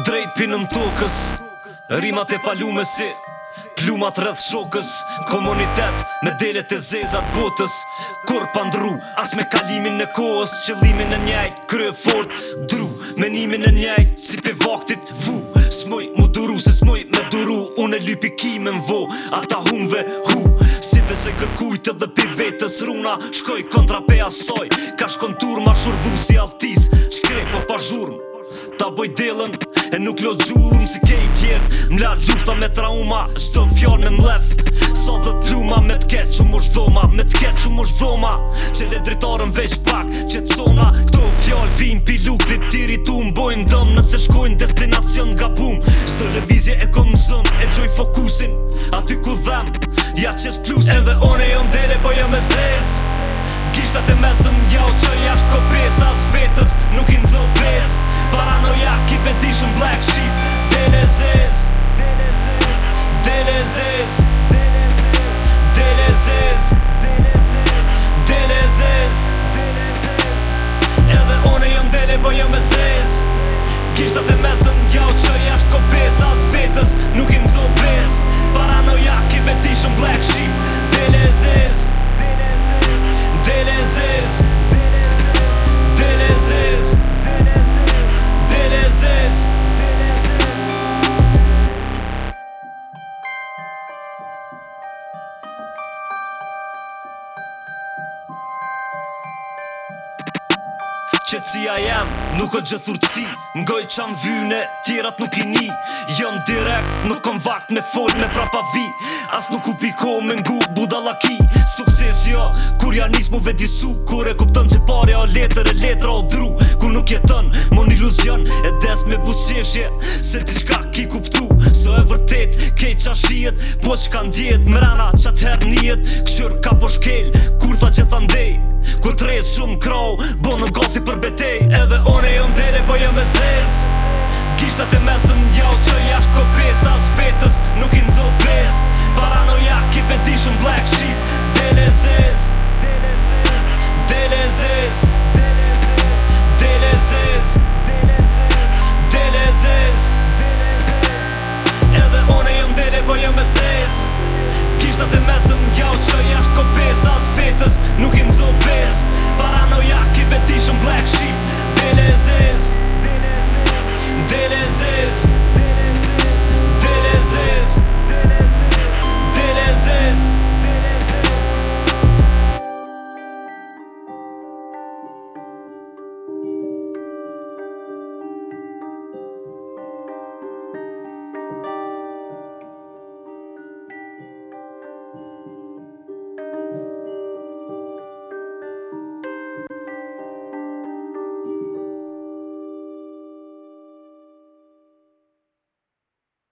Drejt në tokës Rimat e palume si Plumat rrëth shokës Komunitet me delet e zezat botës Kur pandru As me kalimin e kohës Qëllimin e njajt Krye fort Dru Menimin e njajt Si pe vaktit Vu S'moj mu duru Se s'moj me duru Unë e lypi me vo Ata humve Hu Si ve se kërkujt edhe pi vetës Runa Shkoj kontra pe asoj Ka shkontur ma shurvu si altis Shkrej po pa zhurm Ta boj delën E nuk lo gjurëm si kej tjertë Mla lufta me trauma Shdo fjallë me mlef Sa dhe t'luma me t'ket që dhoma Me t'ket që mosh dhoma Që le dritarën veç pak që t'sona Këto fjallë vim pi lukve t'iri tu Mbojnë dëmë nëse shkojnë destinacion nga pum Shdo e kom E gjoj fokusin Aty ku dhem Ja qes plusin Edhe one jom dele po jom e zes Gishtat e mesëm Ja o qëja Nuk im zo pres Paranoja ki veti black sheep qëtësia jem Nuk është gjëthurëci Ngoj që vyne, tjerat nuk i ni Jëm direkt, nuk kom vakt me fol me prapa vi As nuk u piko me ngu budalaki Sukses jo, kur janis mu vedisu Kur e kuptëm që pare o letër e letër o dru ku nuk jeton Mon iluzion e des me busqeshje Se ti ki kuptu So e vërtet kej qa shijet Po qka ndjet mrena qatë her njet Këshur ka po shkel kur tha që thandej Kur trejt shumë krau Bo në goti për betej Edhe one jom dere po jom e zes Gishtat e mesëm jau që jasht kopes As vetës nuk i ndzo pes nuk i